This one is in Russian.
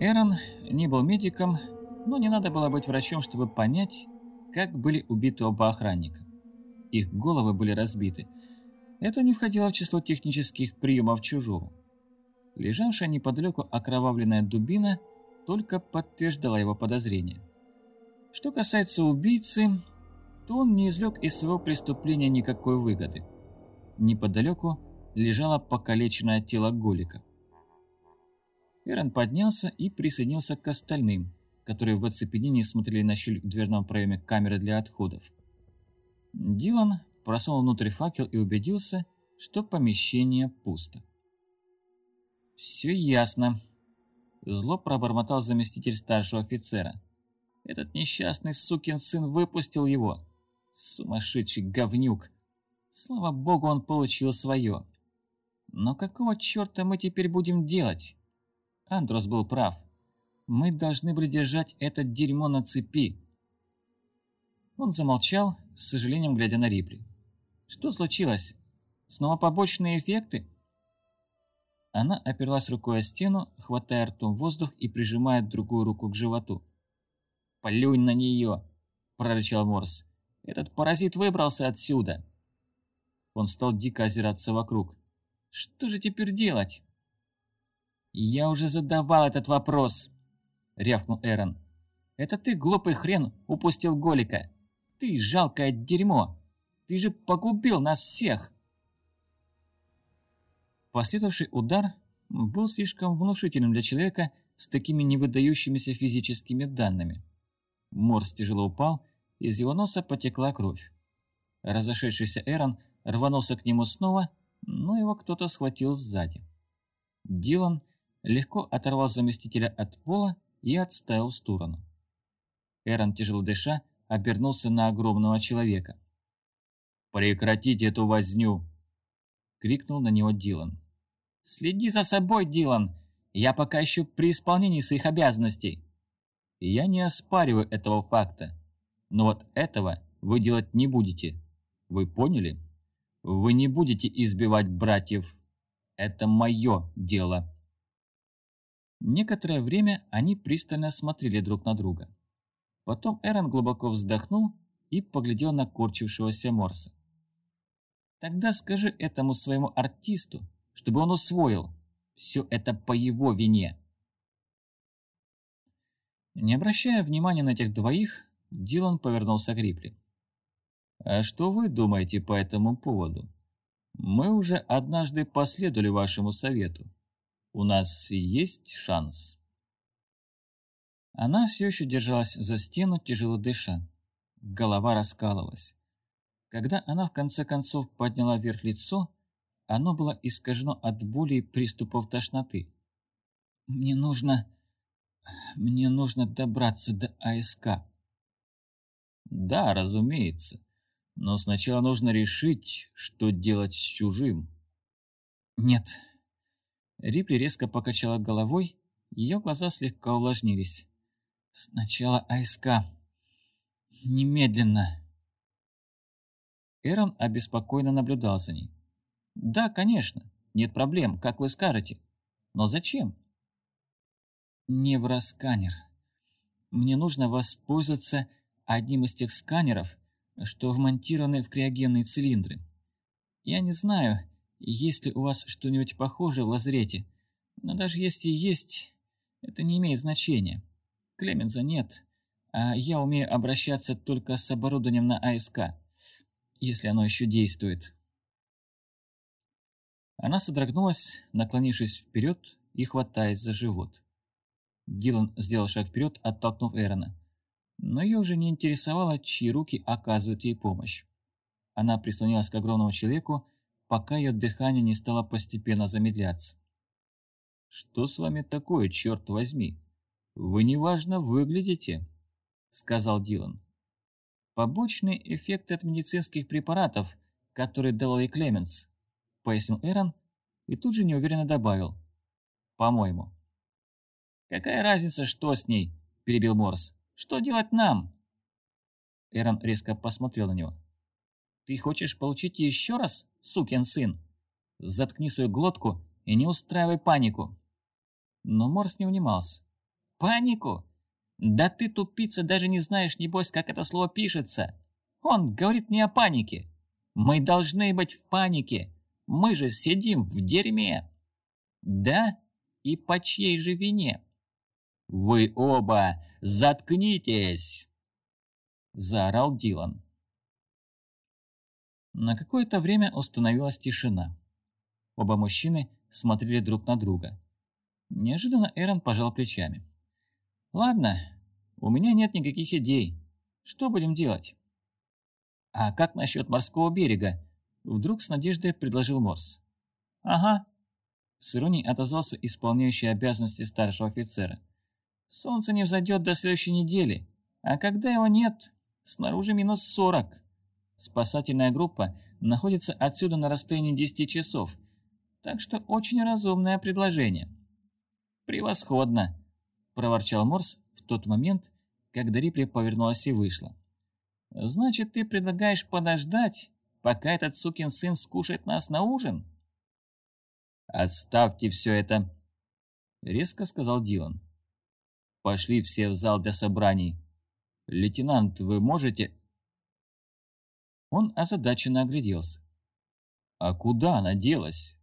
Эрон не был медиком, но не надо было быть врачом, чтобы понять, как были убиты оба охранника. Их головы были разбиты. Это не входило в число технических приемов чужого. Лежавшая неподалеку окровавленная дубина только подтверждала его подозрения. Что касается убийцы, то он не извлек из своего преступления никакой выгоды. Неподалеку лежало покалеченное тело Голика. Эрон поднялся и присоединился к остальным, которые в оцепенении смотрели на щель в дверном проеме камеры для отходов. Дилан просунул внутрь факел и убедился, что помещение пусто. «Все ясно», — зло пробормотал заместитель старшего офицера. «Этот несчастный сукин сын выпустил его. Сумасшедший говнюк. Слава богу, он получил свое. Но какого черта мы теперь будем делать?» Андрос был прав. Мы должны были держать это дерьмо на цепи. Он замолчал, с сожалением глядя на Рипли. Что случилось? Снова побочные эффекты? Она оперлась рукой о стену, хватая ртом воздух и прижимая другую руку к животу. «Плюнь на нее!» – прорычал Морс. «Этот паразит выбрался отсюда!» Он стал дико озираться вокруг. «Что же теперь делать?» «Я уже задавал этот вопрос», — рявкнул Эрон. «Это ты, глупый хрен, упустил Голика. Ты жалкое дерьмо. Ты же погубил нас всех!» Последовавший удар был слишком внушительным для человека с такими невыдающимися физическими данными. Морс тяжело упал, из его носа потекла кровь. Разошедшийся Эрон рванулся к нему снова, но его кто-то схватил сзади. Дилан легко оторвал заместителя от пола и отставил в сторону. Эрон, тяжело дыша, обернулся на огромного человека. «Прекратите эту возню!» — крикнул на него Дилан. «Следи за собой, Дилан! Я пока еще при исполнении своих обязанностей!» «Я не оспариваю этого факта, но вот этого вы делать не будете. Вы поняли? Вы не будете избивать братьев. Это мое дело!» Некоторое время они пристально смотрели друг на друга. Потом Эрон глубоко вздохнул и поглядел на корчившегося Морса. «Тогда скажи этому своему артисту, чтобы он усвоил. Все это по его вине». Не обращая внимания на этих двоих, Дилан повернулся к Рипли. «А что вы думаете по этому поводу? Мы уже однажды последовали вашему совету. У нас есть шанс. Она все еще держалась за стену, тяжело дыша. Голова раскалывалась. Когда она в конце концов подняла вверх лицо, оно было искажено от боли и приступов тошноты. «Мне нужно... мне нужно добраться до АСК». «Да, разумеется. Но сначала нужно решить, что делать с чужим». «Нет, Рипли резко покачала головой, ее глаза слегка увлажнились. «Сначала АСК. Немедленно!» Эрон обеспокоенно наблюдал за ней. «Да, конечно, нет проблем, как вы скажете. Но зачем?» «Невросканер. Мне нужно воспользоваться одним из тех сканеров, что вмонтированы в криогенные цилиндры. Я не знаю, есть ли у вас что-нибудь похожее в лазарете? Но даже если есть, это не имеет значения. Клеменза нет, а я умею обращаться только с оборудованием на АСК, если оно еще действует. Она содрогнулась, наклонившись вперед и хватаясь за живот. Дилан сделал шаг вперед, оттолкнув Эрона. Но ее уже не интересовало, чьи руки оказывают ей помощь. Она прислонилась к огромному человеку, пока ее дыхание не стало постепенно замедляться. «Что с вами такое, черт возьми? Вы неважно выглядите», — сказал Дилан. «Побочный эффект от медицинских препаратов, которые давал ей Клеменс», — пояснил Эрон и тут же неуверенно добавил. «По-моему». «Какая разница, что с ней?» – перебил Морс. «Что делать нам?» Эрон резко посмотрел на него. Ты хочешь получить еще раз, сукин сын? Заткни свою глотку и не устраивай панику. Но Морс не унимался. Панику? Да ты, тупица, даже не знаешь, небось, как это слово пишется. Он говорит не о панике. Мы должны быть в панике. Мы же сидим в дерьме. Да? И по чьей же вине? Вы оба заткнитесь! Заорал Дилан. На какое-то время установилась тишина. Оба мужчины смотрели друг на друга. Неожиданно Эрон пожал плечами. «Ладно, у меня нет никаких идей. Что будем делать?» «А как насчет морского берега?» Вдруг с надеждой предложил Морс. «Ага», — с иронией отозвался исполняющий обязанности старшего офицера. «Солнце не взойдет до следующей недели, а когда его нет, снаружи минус сорок. Спасательная группа находится отсюда на расстоянии 10 часов, так что очень разумное предложение». «Превосходно!» — проворчал Морс в тот момент, когда Рипли повернулась и вышла. «Значит, ты предлагаешь подождать, пока этот сукин сын скушает нас на ужин?» «Оставьте все это!» — резко сказал Дилан. «Пошли все в зал для собраний. Лейтенант, вы можете...» Он озадаченно огляделся. «А куда она делась?»